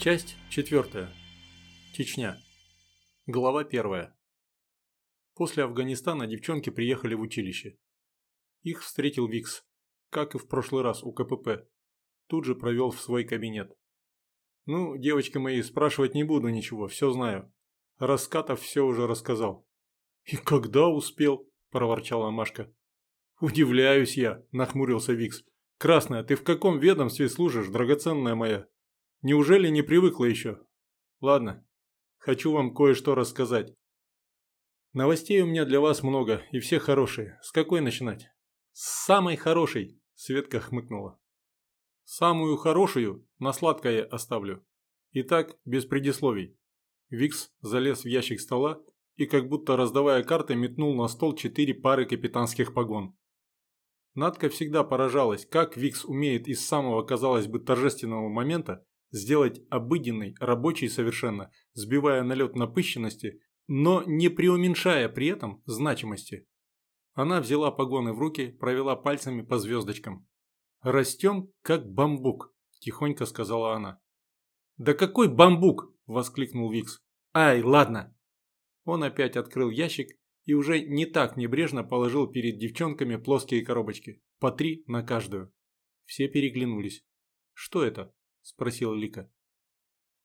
Часть четвертая. Чечня. Глава первая. После Афганистана девчонки приехали в училище. Их встретил Викс, как и в прошлый раз у КПП. Тут же провел в свой кабинет. Ну, девочки мои, спрашивать не буду ничего, все знаю. Раскатов все уже рассказал. И когда успел? проворчала Машка. Удивляюсь я, нахмурился Викс. Красная, ты в каком ведомстве служишь, драгоценная моя? Неужели не привыкла еще? Ладно, хочу вам кое-что рассказать. Новостей у меня для вас много, и все хорошие. С какой начинать? С самой хорошей, Светка хмыкнула. Самую хорошую на сладкое оставлю. Итак, без предисловий. Викс залез в ящик стола и, как будто раздавая карты, метнул на стол четыре пары капитанских погон. Надка всегда поражалась, как Викс умеет из самого, казалось бы, торжественного момента сделать обыденный, рабочий совершенно, сбивая налет напыщенности, но не преуменьшая при этом значимости. Она взяла погоны в руки, провела пальцами по звездочкам. «Растем, как бамбук», – тихонько сказала она. «Да какой бамбук?» – воскликнул Викс. «Ай, ладно». Он опять открыл ящик и уже не так небрежно положил перед девчонками плоские коробочки, по три на каждую. Все переглянулись. «Что это?» – спросила Лика.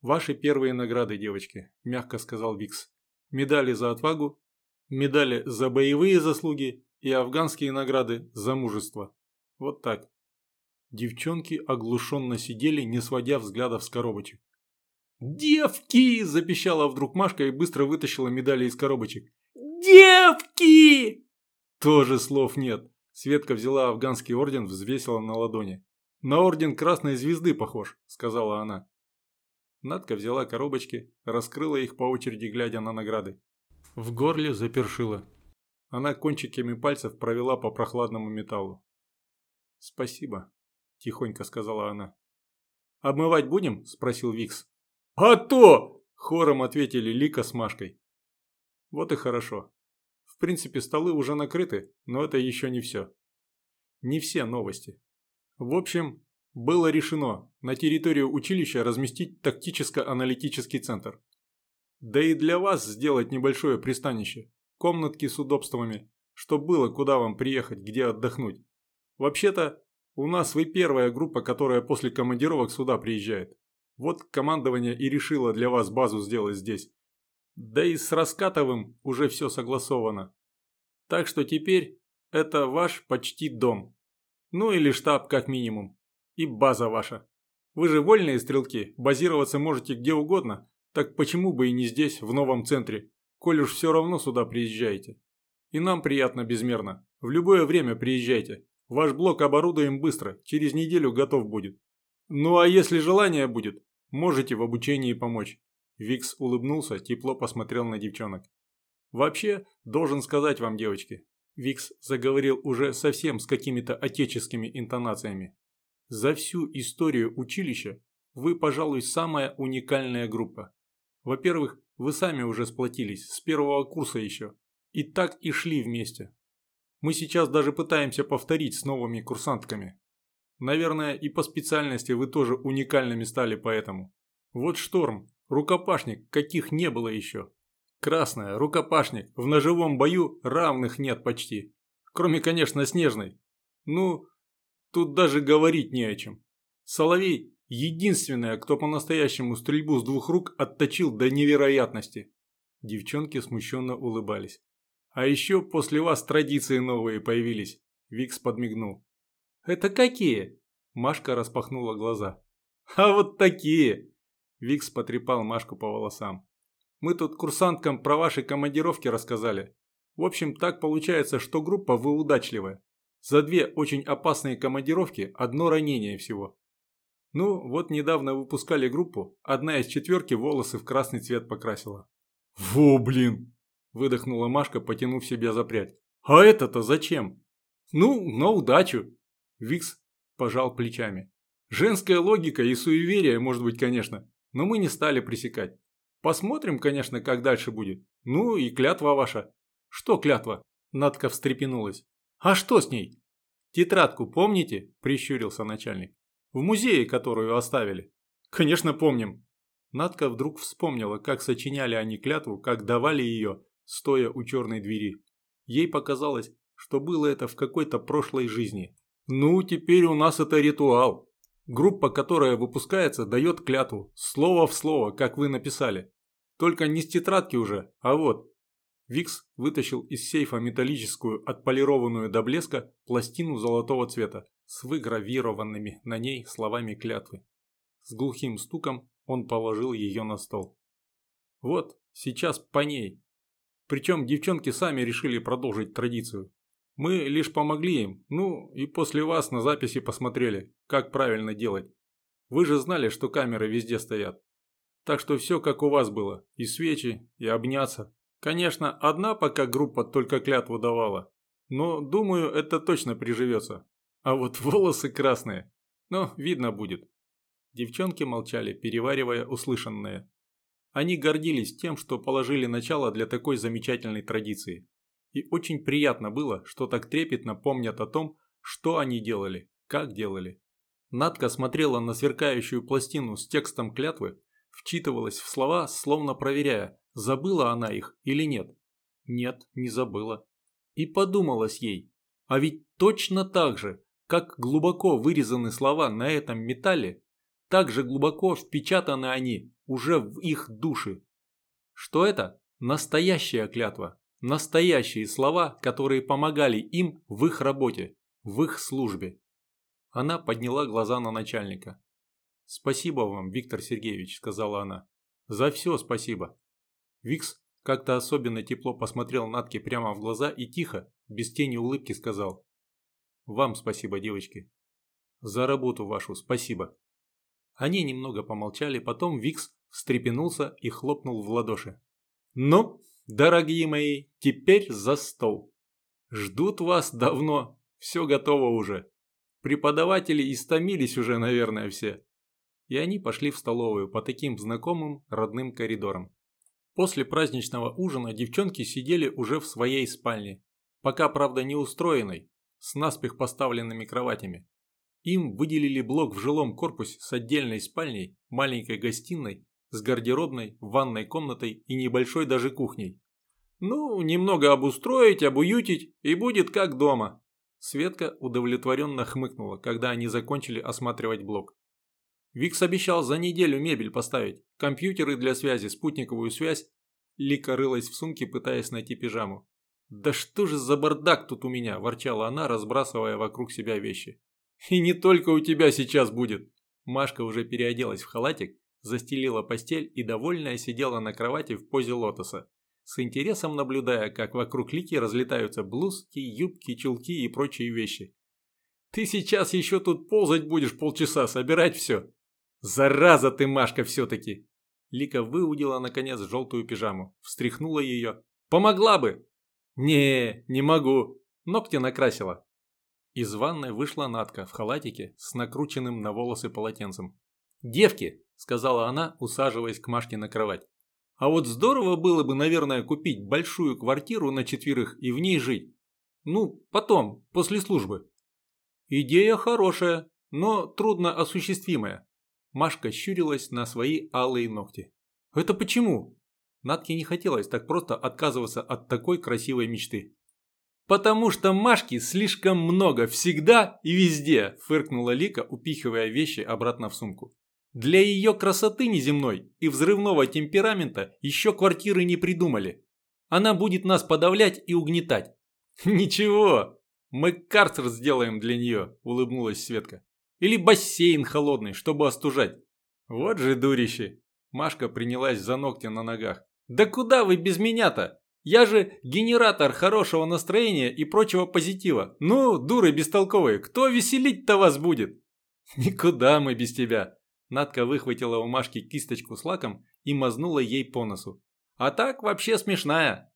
«Ваши первые награды, девочки», – мягко сказал Викс. «Медали за отвагу, медали за боевые заслуги и афганские награды за мужество. Вот так». Девчонки оглушенно сидели, не сводя взглядов с коробочек. «Девки!» – запищала вдруг Машка и быстро вытащила медали из коробочек. «Девки!» Тоже слов нет. Светка взяла афганский орден, взвесила на ладони. «На орден Красной Звезды похож», – сказала она. Надка взяла коробочки, раскрыла их по очереди, глядя на награды. В горле запершила. Она кончиками пальцев провела по прохладному металлу. «Спасибо», – тихонько сказала она. «Обмывать будем?» – спросил Викс. «А то!» – хором ответили Лика с Машкой. Вот и хорошо. В принципе, столы уже накрыты, но это еще не все. Не все новости. В общем, было решено на территорию училища разместить тактическо-аналитический центр. Да и для вас сделать небольшое пристанище, комнатки с удобствами, чтобы было куда вам приехать, где отдохнуть. Вообще-то, у нас вы первая группа, которая после командировок сюда приезжает. Вот командование и решило для вас базу сделать здесь. Да и с Раскатовым уже все согласовано. Так что теперь это ваш почти дом. Ну или штаб как минимум. И база ваша. Вы же вольные стрелки, базироваться можете где угодно, так почему бы и не здесь, в новом центре, коль уж все равно сюда приезжаете. И нам приятно безмерно. В любое время приезжайте. Ваш блок оборудуем быстро, через неделю готов будет. Ну а если желание будет, можете в обучении помочь. Викс улыбнулся, тепло посмотрел на девчонок. «Вообще, должен сказать вам, девочки», Викс заговорил уже совсем с какими-то отеческими интонациями. «За всю историю училища вы, пожалуй, самая уникальная группа. Во-первых, вы сами уже сплотились, с первого курса еще. И так и шли вместе. Мы сейчас даже пытаемся повторить с новыми курсантками. Наверное, и по специальности вы тоже уникальными стали поэтому. Вот Шторм, Рукопашник, каких не было еще. Красная, рукопашник, в ножевом бою равных нет почти. Кроме, конечно, Снежной. Ну, тут даже говорить не о чем. Соловей – единственная, кто по-настоящему стрельбу с двух рук отточил до невероятности. Девчонки смущенно улыбались. А еще после вас традиции новые появились. Викс подмигнул. Это какие? Машка распахнула глаза. А вот такие! Викс потрепал Машку по волосам. «Мы тут курсанткам про ваши командировки рассказали. В общем, так получается, что группа вы удачливая. За две очень опасные командировки одно ранение всего. Ну, вот недавно выпускали группу, одна из четверки волосы в красный цвет покрасила». «Во, блин!» – выдохнула Машка, потянув себя за прядь. «А это-то зачем?» «Ну, на удачу!» Викс пожал плечами. «Женская логика и суеверие, может быть, конечно но мы не стали пресекать. Посмотрим, конечно, как дальше будет. Ну и клятва ваша. Что клятва? Надка встрепенулась. А что с ней? Тетрадку помните? Прищурился начальник. В музее, которую оставили. Конечно, помним. Надка вдруг вспомнила, как сочиняли они клятву, как давали ее, стоя у черной двери. Ей показалось, что было это в какой-то прошлой жизни. Ну, теперь у нас это ритуал. Группа, которая выпускается, дает клятву, слово в слово, как вы написали. Только не с тетрадки уже, а вот. Викс вытащил из сейфа металлическую, отполированную до блеска, пластину золотого цвета с выгравированными на ней словами клятвы. С глухим стуком он положил ее на стол. Вот, сейчас по ней. Причем девчонки сами решили продолжить традицию. Мы лишь помогли им, ну и после вас на записи посмотрели, как правильно делать. Вы же знали, что камеры везде стоят. Так что все как у вас было, и свечи, и обняться. Конечно, одна пока группа только клятву давала, но думаю, это точно приживется. А вот волосы красные, ну, видно будет. Девчонки молчали, переваривая услышанное. Они гордились тем, что положили начало для такой замечательной традиции. И очень приятно было, что так трепетно помнят о том, что они делали, как делали. Надка смотрела на сверкающую пластину с текстом клятвы, вчитывалась в слова, словно проверяя, забыла она их или нет. Нет, не забыла. И подумалось ей, а ведь точно так же, как глубоко вырезаны слова на этом металле, так же глубоко впечатаны они уже в их души. Что это? Настоящая клятва. Настоящие слова, которые помогали им в их работе, в их службе. Она подняла глаза на начальника. «Спасибо вам, Виктор Сергеевич», – сказала она. «За все спасибо». Викс как-то особенно тепло посмотрел Натке прямо в глаза и тихо, без тени улыбки сказал. «Вам спасибо, девочки. За работу вашу спасибо». Они немного помолчали, потом Викс встрепенулся и хлопнул в ладоши. «Ну, дорогие мои, теперь за стол. Ждут вас давно, все готово уже. Преподаватели истомились уже, наверное, все». И они пошли в столовую по таким знакомым родным коридорам. После праздничного ужина девчонки сидели уже в своей спальне, пока, правда, не устроенной, с наспех поставленными кроватями. Им выделили блок в жилом корпусе с отдельной спальней, маленькой гостиной, с гардеробной, ванной комнатой и небольшой даже кухней. «Ну, немного обустроить, обуютить, и будет как дома». Светка удовлетворенно хмыкнула, когда они закончили осматривать блок. Викс обещал за неделю мебель поставить, компьютеры для связи, спутниковую связь. Лика рылась в сумке, пытаясь найти пижаму. «Да что же за бардак тут у меня?» – ворчала она, разбрасывая вокруг себя вещи. И не только у тебя сейчас будет. Машка уже переоделась в халатик, застелила постель и довольная сидела на кровати в позе лотоса, с интересом наблюдая, как вокруг Лики разлетаются блузки, юбки, чулки и прочие вещи. «Ты сейчас еще тут ползать будешь полчаса, собирать все!» «Зараза ты, Машка, все-таки!» Лика выудила, наконец, желтую пижаму, встряхнула ее. «Помогла бы!» «Не, не могу!» Ногти накрасила. Из ванной вышла Натка в халатике с накрученным на волосы полотенцем. «Девки!» – сказала она, усаживаясь к Машке на кровать. «А вот здорово было бы, наверное, купить большую квартиру на четверых и в ней жить. Ну, потом, после службы». «Идея хорошая, но трудно осуществимая». Машка щурилась на свои алые ногти. «Это почему?» Натке не хотелось так просто отказываться от такой красивой мечты. «Потому что Машки слишком много всегда и везде», – фыркнула Лика, упихивая вещи обратно в сумку. «Для ее красоты неземной и взрывного темперамента еще квартиры не придумали. Она будет нас подавлять и угнетать». «Ничего, мы карцер сделаем для нее», – улыбнулась Светка. «Или бассейн холодный, чтобы остужать». «Вот же дурище!» Машка принялась за ногти на ногах. «Да куда вы без меня-то? Я же генератор хорошего настроения и прочего позитива. Ну, дуры бестолковые, кто веселить-то вас будет? Никуда мы без тебя. Надка выхватила у Машки кисточку с лаком и мазнула ей по носу. А так вообще смешная.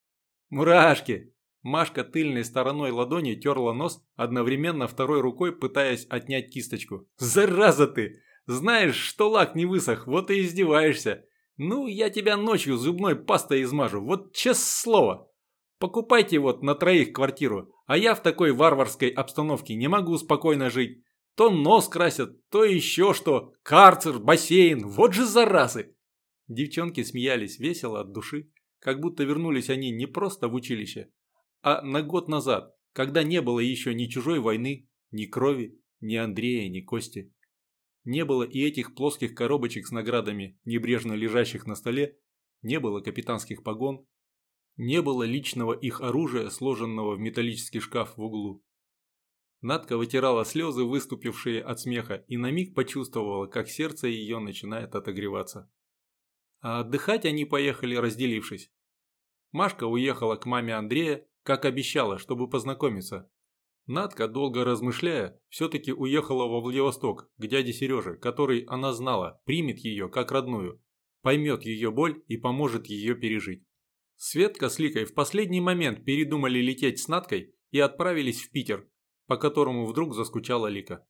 Мурашки. Машка тыльной стороной ладони терла нос, одновременно второй рукой пытаясь отнять кисточку. «Зараза ты! Знаешь, что лак не высох, вот и издеваешься. Ну, я тебя ночью зубной пастой измажу, вот честное слово. Покупайте вот на троих квартиру, а я в такой варварской обстановке не могу спокойно жить. То нос красят, то еще что, карцер, бассейн, вот же заразы. Девчонки смеялись весело от души, как будто вернулись они не просто в училище, а на год назад, когда не было еще ни чужой войны, ни крови, ни Андрея, ни Кости. Не было и этих плоских коробочек с наградами, небрежно лежащих на столе, не было капитанских погон, не было личного их оружия, сложенного в металлический шкаф в углу. Надка вытирала слезы, выступившие от смеха, и на миг почувствовала, как сердце ее начинает отогреваться. А отдыхать они поехали, разделившись. Машка уехала к маме Андрея, как обещала, чтобы познакомиться. Надка, долго размышляя, все-таки уехала во Владивосток, к дяде Сереже, который, она знала, примет ее как родную, поймет ее боль и поможет ее пережить. Светка с Ликой в последний момент передумали лететь с Надкой и отправились в Питер, по которому вдруг заскучала Лика.